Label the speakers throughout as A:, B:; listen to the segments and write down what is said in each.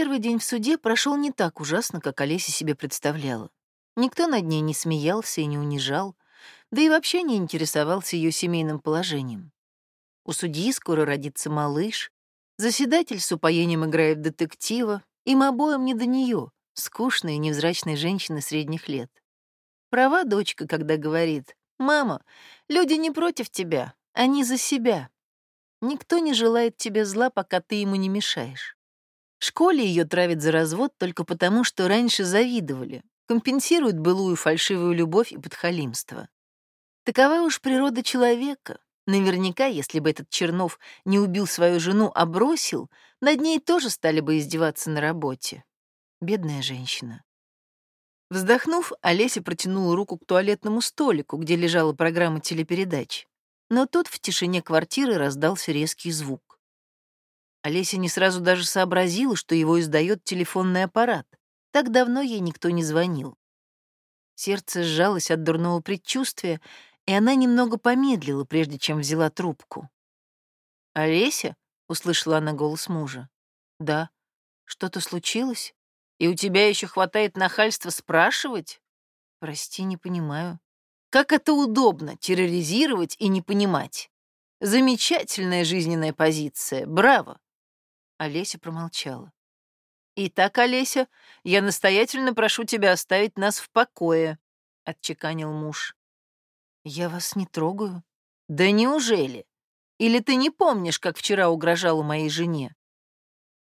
A: Первый день в суде прошел не так ужасно, как Олеся себе представляла. Никто над ней не смеялся и не унижал, да и вообще не интересовался ее семейным положением. У судьи скоро родится малыш, заседатель с упоением играет детектива, им обоим не до нее, скучной и невзрачной женщины средних лет. Права дочка, когда говорит, «Мама, люди не против тебя, они за себя». Никто не желает тебе зла, пока ты ему не мешаешь. В школе ее травят за развод только потому, что раньше завидовали, компенсируют былую фальшивую любовь и подхалимство. Такова уж природа человека. Наверняка, если бы этот Чернов не убил свою жену, а бросил, над ней тоже стали бы издеваться на работе. Бедная женщина. Вздохнув, Олеся протянула руку к туалетному столику, где лежала программа телепередач. Но тут в тишине квартиры раздался резкий звук. Олеся не сразу даже сообразила, что его издает телефонный аппарат. Так давно ей никто не звонил. Сердце сжалось от дурного предчувствия, и она немного помедлила, прежде чем взяла трубку. «Олеся?» — услышала она голос мужа. «Да. Что-то случилось? И у тебя еще хватает нахальства спрашивать?» «Прости, не понимаю». «Как это удобно — терроризировать и не понимать. Замечательная жизненная позиция. Браво!» Олеся промолчала. «Итак, Олеся, я настоятельно прошу тебя оставить нас в покое», — отчеканил муж. «Я вас не трогаю». «Да неужели? Или ты не помнишь, как вчера угрожала моей жене?»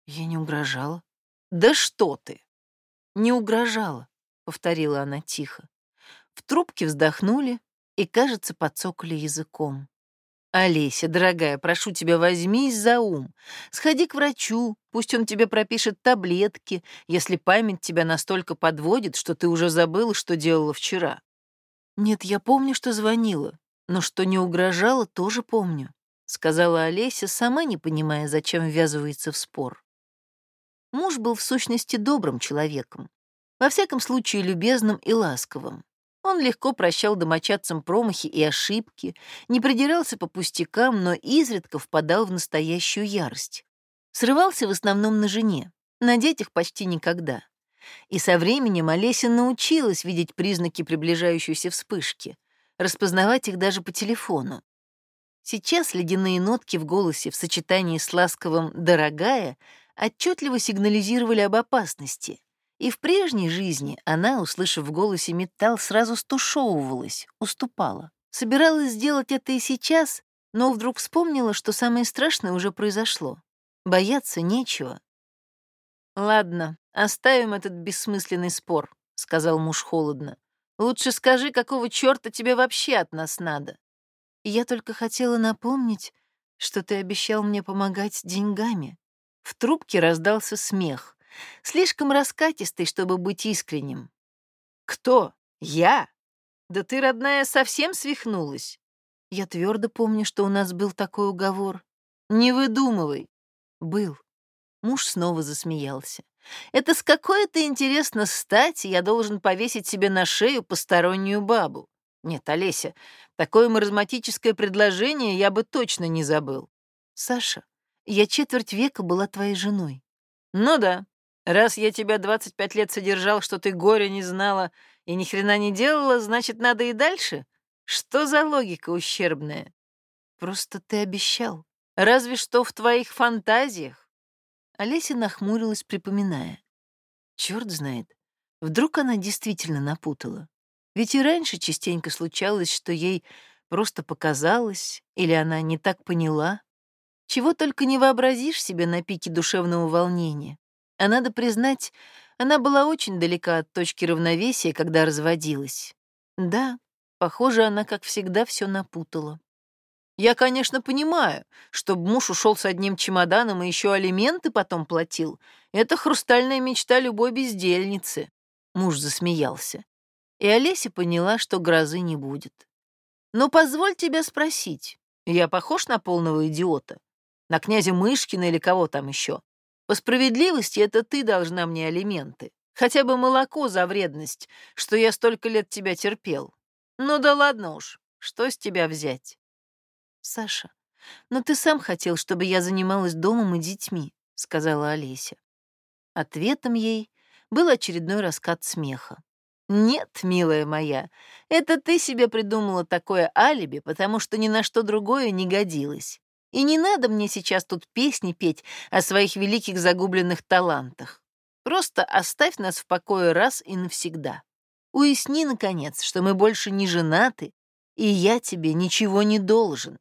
A: «Я не угрожала». «Да что ты!» «Не угрожала», — повторила она тихо. В трубке вздохнули и, кажется, подсокали языком. «Олеся, дорогая, прошу тебя, возьмись за ум. Сходи к врачу, пусть он тебе пропишет таблетки, если память тебя настолько подводит, что ты уже забыла, что делала вчера». «Нет, я помню, что звонила, но что не угрожала, тоже помню», — сказала Олеся, сама не понимая, зачем ввязывается в спор. Муж был в сущности добрым человеком, во всяком случае любезным и ласковым. Он легко прощал домочадцам промахи и ошибки, не придирался по пустякам, но изредка впадал в настоящую ярость. Срывался в основном на жене, на детях почти никогда. И со временем Олеся научилась видеть признаки приближающейся вспышки, распознавать их даже по телефону. Сейчас ледяные нотки в голосе в сочетании с ласковым «дорогая» отчетливо сигнализировали об опасности, и в прежней жизни она, услышав в голосе металл, сразу стушевывалась, уступала. Собиралась сделать это и сейчас, но вдруг вспомнила, что самое страшное уже произошло. Бояться нечего. «Ладно, оставим этот бессмысленный спор», — сказал муж холодно. «Лучше скажи, какого чёрта тебе вообще от нас надо?» «Я только хотела напомнить, что ты обещал мне помогать деньгами». В трубке раздался смех слишком раскатистый, чтобы быть искренним. «Кто? Я? Да ты, родная, совсем свихнулась?» Я твердо помню, что у нас был такой уговор. «Не выдумывай». «Был». Муж снова засмеялся. «Это с какой-то, интересно, стати я должен повесить себе на шею постороннюю бабу? Нет, Олеся, такое маразматическое предложение я бы точно не забыл. Саша, я четверть века была твоей женой. Ну да, Раз я тебя 25 лет содержал, что ты горя не знала и ни хрена не делала, значит, надо и дальше? Что за логика ущербная? Просто ты обещал. Разве что в твоих фантазиях. Олеся нахмурилась, припоминая. Черт знает, вдруг она действительно напутала. Ведь и раньше частенько случалось, что ей просто показалось, или она не так поняла. Чего только не вообразишь себе на пике душевного волнения. А надо признать, она была очень далека от точки равновесия, когда разводилась. Да, похоже, она, как всегда, все напутала. Я, конечно, понимаю, чтобы муж ушел с одним чемоданом и еще алименты потом платил. Это хрустальная мечта любой бездельницы. Муж засмеялся. И Олеся поняла, что грозы не будет. Но позволь тебя спросить, я похож на полного идиота? На князя Мышкина или кого там еще? По справедливости это ты должна мне алименты. Хотя бы молоко за вредность, что я столько лет тебя терпел. Ну да ладно уж, что с тебя взять? Саша, но ты сам хотел, чтобы я занималась домом и детьми, сказала Олеся. Ответом ей был очередной раскат смеха. «Нет, милая моя, это ты себе придумала такое алиби, потому что ни на что другое не годилось. И не надо мне сейчас тут песни петь о своих великих загубленных талантах. Просто оставь нас в покое раз и навсегда. Уясни, наконец, что мы больше не женаты, и я тебе ничего не должен.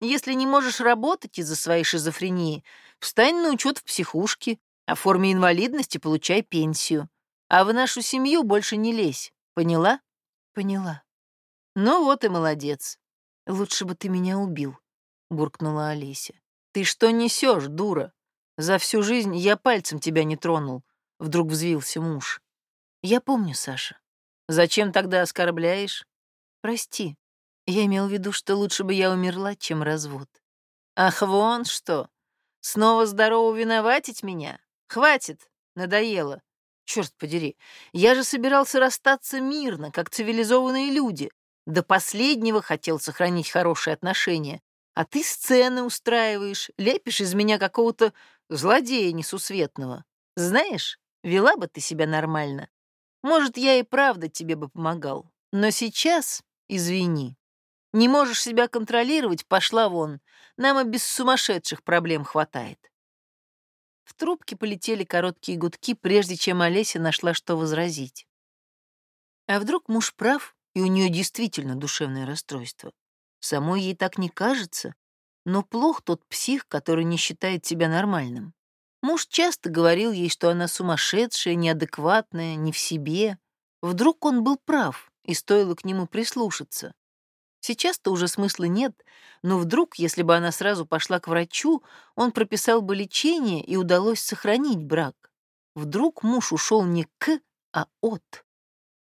A: Если не можешь работать из-за своей шизофрении, встань на учет в психушке, оформи инвалидность и получай пенсию. А в нашу семью больше не лезь. Поняла?
B: Поняла.
A: Ну вот и молодец. Лучше бы ты меня убил, буркнула Олеся. Ты что несешь, дура? За всю жизнь я пальцем тебя не тронул. Вдруг взвился муж.
B: Я помню, Саша.
A: Зачем тогда оскорбляешь?
B: Прости. Я имел в виду, что лучше бы я умерла, чем развод.
A: Ах, вон что. Снова здорово виноватить меня? Хватит, надоело. Черт подери, я же собирался расстаться мирно, как цивилизованные люди. До последнего хотел сохранить хорошие отношения. А ты сцены устраиваешь, лепишь из меня какого-то злодея несусветного. Знаешь, вела бы ты себя нормально. Может, я и правда тебе бы помогал. Но сейчас, извини, не можешь себя контролировать, пошла вон. Нам и без сумасшедших проблем хватает. В трубке полетели короткие гудки, прежде чем Олеся нашла, что возразить. А вдруг муж прав, и у нее действительно душевное расстройство? Самой ей так не кажется, но плох тот псих, который не считает себя нормальным. Муж часто говорил ей, что она сумасшедшая, неадекватная, не в себе. Вдруг он был прав, и стоило к нему прислушаться. Сейчас-то уже смысла нет, но вдруг, если бы она сразу пошла к врачу, он прописал бы лечение и удалось сохранить брак. Вдруг муж ушел не к, а от.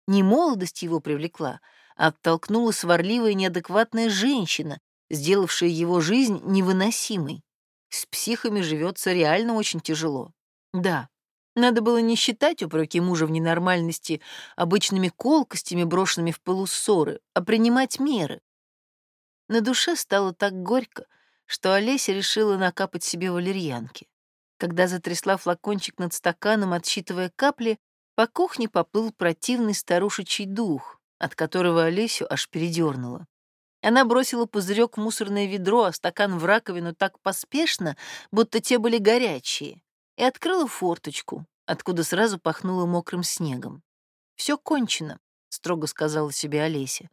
A: Не молодость его привлекла, оттолкнула сварливая неадекватная женщина, сделавшая его жизнь невыносимой. С психами живется реально очень тяжело. Да, надо было не считать упреки мужа в ненормальности обычными колкостями, брошенными в пылу ссоры, а принимать меры. На душе стало так горько, что Олеся решила накапать себе валерьянки. Когда затрясла флакончик над стаканом, отсчитывая капли, по кухне поплыл противный старушечий дух, от которого Олесю аж передернула. Она бросила пузырек в мусорное ведро, а стакан в раковину так поспешно, будто те были горячие, и открыла форточку, откуда сразу пахнуло мокрым снегом. Все кончено», — строго сказала себе Олеся.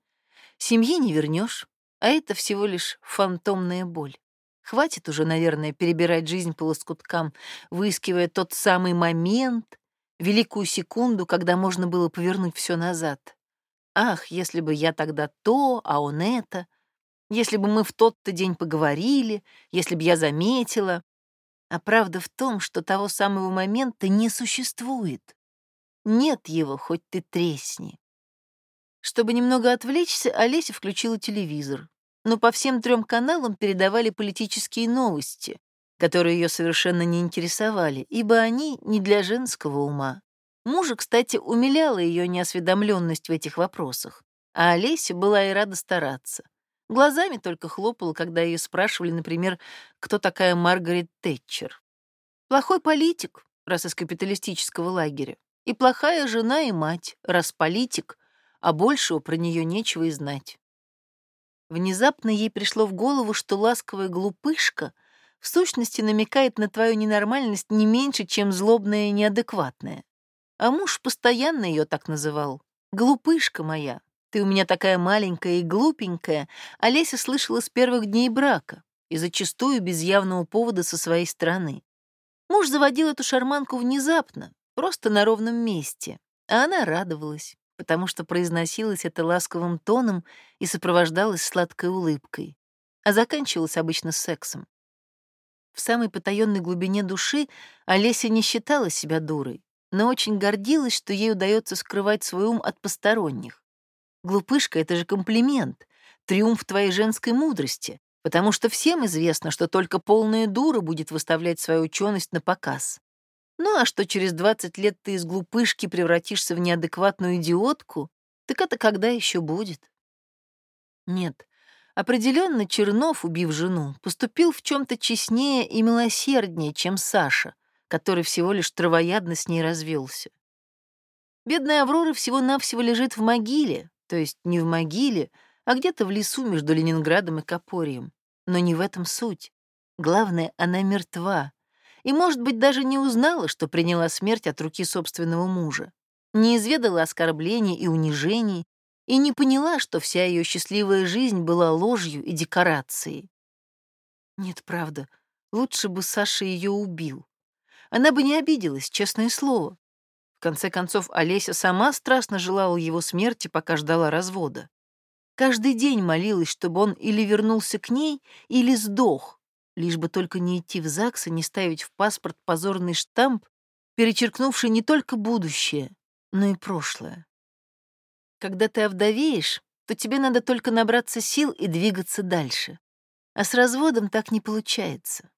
A: «Семьи не вернешь, а это всего лишь фантомная боль. Хватит уже, наверное, перебирать жизнь по лоскуткам, выискивая тот самый момент, великую секунду, когда можно было повернуть все назад. Ах, если бы я тогда то, а он это, если бы мы в тот-то день поговорили, если бы я заметила. А правда в том, что того самого момента не существует. Нет его, хоть ты тресни. Чтобы немного отвлечься, Олеся включила телевизор но по всем трем каналам передавали политические новости, которые ее совершенно не интересовали, ибо они не для женского ума. Мужа, кстати, умиляла ее неосведомленность в этих вопросах, а Олеся была и рада стараться. Глазами только хлопала, когда ее спрашивали, например, кто такая Маргарет Тэтчер. Плохой политик, раз из капиталистического лагеря, и плохая жена и мать, раз политик, а большего про нее нечего и знать. Внезапно ей пришло в голову, что ласковая глупышка в сущности намекает на твою ненормальность не меньше, чем злобная и неадекватная. А муж постоянно ее так называл. «Глупышка моя, ты у меня такая маленькая и глупенькая», Олеся слышала с первых дней брака и зачастую без явного повода со своей стороны. Муж заводил эту шарманку внезапно, просто на ровном месте, а она радовалась потому что произносилось это ласковым тоном и сопровождалось сладкой улыбкой, а заканчивалось обычно сексом. В самой потаенной глубине души Олеся не считала себя дурой, но очень гордилась, что ей удается скрывать свой ум от посторонних. Глупышка — это же комплимент, триумф твоей женской мудрости, потому что всем известно, что только полная дура будет выставлять свою ученость на показ. Ну а что через 20 лет ты из глупышки превратишься в неадекватную идиотку, так это когда еще будет? Нет, определенно Чернов, убив жену, поступил в чем-то честнее и милосерднее, чем Саша, который всего лишь травоядно с ней развелся. Бедная Аврора всего-навсего лежит в могиле, то есть не в могиле, а где-то в лесу между Ленинградом и Копорьем. Но не в этом суть. Главное, она мертва. И, может быть, даже не узнала, что приняла смерть от руки собственного мужа. Не изведала оскорблений и унижений, и не поняла, что вся ее счастливая жизнь была ложью и декорацией. Нет, правда, лучше бы Саша ее убил. Она бы не обиделась, честное слово. В конце концов, Олеся сама страстно желала его смерти, пока ждала развода. Каждый день молилась, чтобы он или вернулся к ней, или сдох, лишь бы только не идти в ЗАГС и не ставить в паспорт позорный штамп, перечеркнувший не только будущее, но и прошлое. Когда ты овдовеешь, то тебе надо только набраться сил и двигаться дальше. А с разводом так не получается.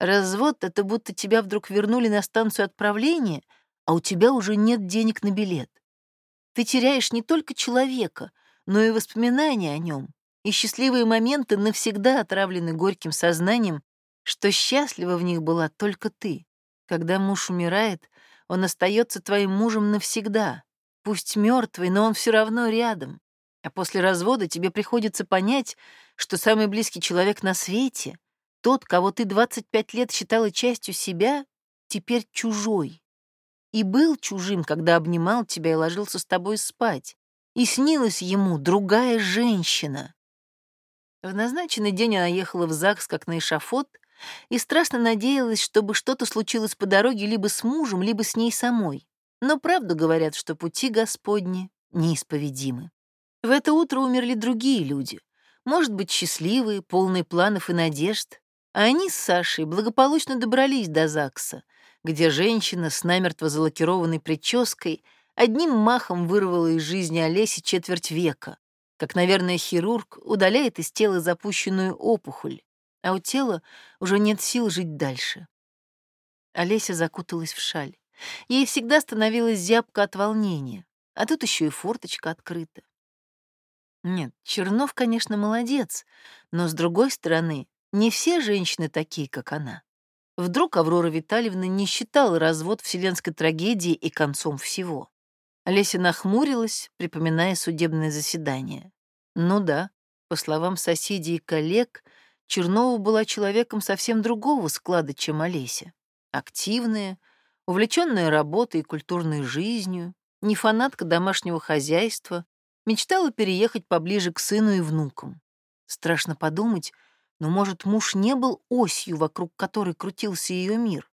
A: Развод — это будто тебя вдруг вернули на станцию отправления, а у тебя уже нет денег на билет. Ты теряешь не только человека, но и воспоминания о нем, и счастливые моменты навсегда отравлены горьким сознанием, что счастлива в них была только ты. Когда муж умирает, он остается твоим мужем навсегда. Пусть мертвый, но он все равно рядом. А после развода тебе приходится понять, что самый близкий человек на свете, тот, кого ты 25 лет считала частью себя, теперь чужой. И был чужим, когда обнимал тебя и ложился с тобой спать и снилась ему другая женщина. В назначенный день она ехала в ЗАГС как на эшафот и страстно надеялась, чтобы что-то случилось по дороге либо с мужем, либо с ней самой. Но правду говорят, что пути Господни неисповедимы. В это утро умерли другие люди, может быть, счастливые, полные планов и надежд, они с Сашей благополучно добрались до ЗАГСа, где женщина с намертво залакированной прической — одним махом вырвала из жизни Олеси четверть века, как, наверное, хирург удаляет из тела запущенную опухоль, а у тела уже нет сил жить дальше. Олеся закуталась в шаль. Ей всегда становилась зябко от волнения, а тут еще и форточка открыта. Нет, Чернов, конечно, молодец, но, с другой стороны, не все женщины такие, как она. Вдруг Аврора Витальевна не считала развод вселенской трагедией и концом всего. Леся нахмурилась, припоминая судебное заседание. Ну да, по словам соседей и коллег, Чернова была человеком совсем другого склада, чем Олеся. Активная, увлеченная работой и культурной жизнью, не фанатка домашнего хозяйства, мечтала переехать поближе к сыну и внукам. Страшно подумать, но, может, муж не был осью, вокруг которой крутился ее мир.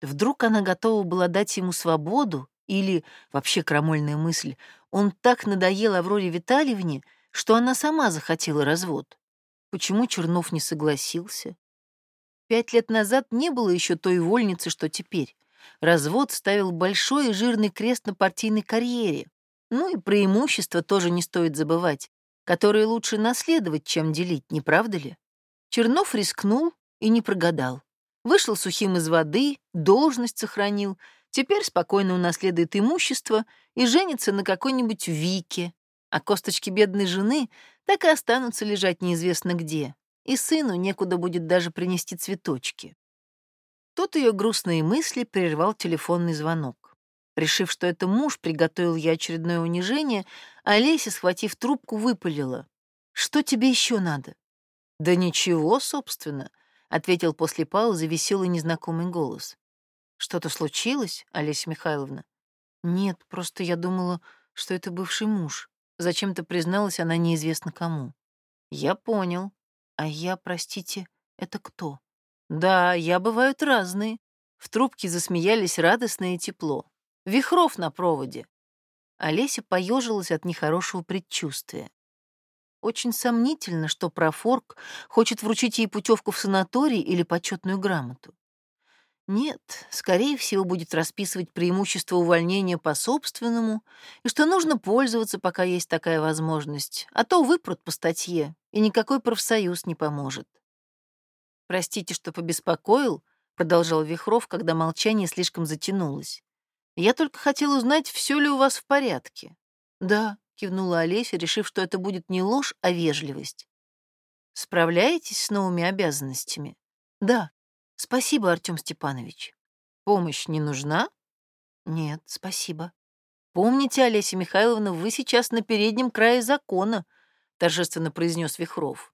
A: Вдруг она готова была дать ему свободу или, вообще крамольная мысль, он так надоел Авроре Витальевне, что она сама захотела развод. Почему Чернов не согласился? Пять лет назад не было еще той вольницы, что теперь. Развод ставил большой и жирный крест на партийной карьере. Ну и преимущества тоже не стоит забывать, которые лучше наследовать, чем делить, не правда ли? Чернов рискнул и не прогадал. Вышел сухим из воды, должность сохранил — Теперь спокойно унаследует имущество и женится на какой-нибудь Вике, а косточки бедной жены так и останутся лежать неизвестно где, и сыну некуда будет даже принести цветочки. Тут ее грустные мысли прервал телефонный звонок. Решив, что это муж приготовил ей очередное унижение, Олеся, схватив трубку, выпалила. «Что тебе еще надо?» «Да ничего, собственно», — ответил после паузы веселый незнакомый голос. Что-то случилось, Олеся Михайловна? Нет, просто я думала, что это бывший муж. Зачем-то призналась она неизвестно кому. Я понял. А я, простите, это кто? Да, я бывают разные. В трубке засмеялись радостно и тепло. Вихров на проводе. Олеся поежилась от нехорошего предчувствия. Очень сомнительно, что профорг хочет вручить ей путевку в санаторий или почетную грамоту. Нет, скорее всего, будет расписывать преимущество увольнения по собственному и что нужно пользоваться, пока есть такая возможность, а то выпрут по статье, и никакой профсоюз не поможет. «Простите, что побеспокоил», — продолжал Вихров, когда молчание слишком затянулось. «Я только хотел узнать, все ли у вас в порядке». «Да», — кивнула Олеся, решив, что это будет не ложь, а вежливость. «Справляетесь с новыми обязанностями?» «Да», Спасибо, Артем Степанович. Помощь не нужна? Нет, спасибо. Помните, Олеся Михайловна, вы сейчас на переднем крае закона, торжественно произнес Вихров.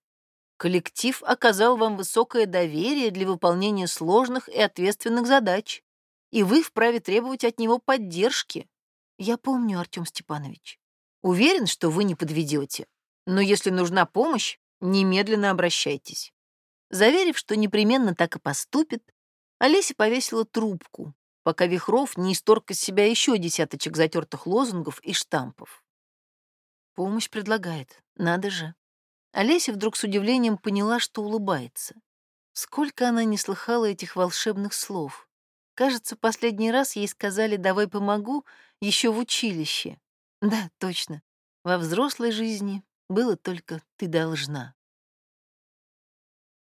A: Коллектив оказал вам высокое доверие для выполнения сложных и ответственных задач, и вы вправе требовать от него поддержки. Я помню, Артем Степанович. Уверен, что вы не подведете, но если нужна помощь, немедленно обращайтесь. Заверив, что непременно так и поступит, Олеся повесила трубку, пока Вихров не исторг из себя еще десяточек затертых лозунгов и штампов. Помощь предлагает, надо же. Олеся вдруг с удивлением поняла, что улыбается. Сколько она не слыхала этих волшебных слов. Кажется, последний раз ей сказали «давай помогу» еще в училище. Да, точно. Во взрослой жизни было только «ты должна».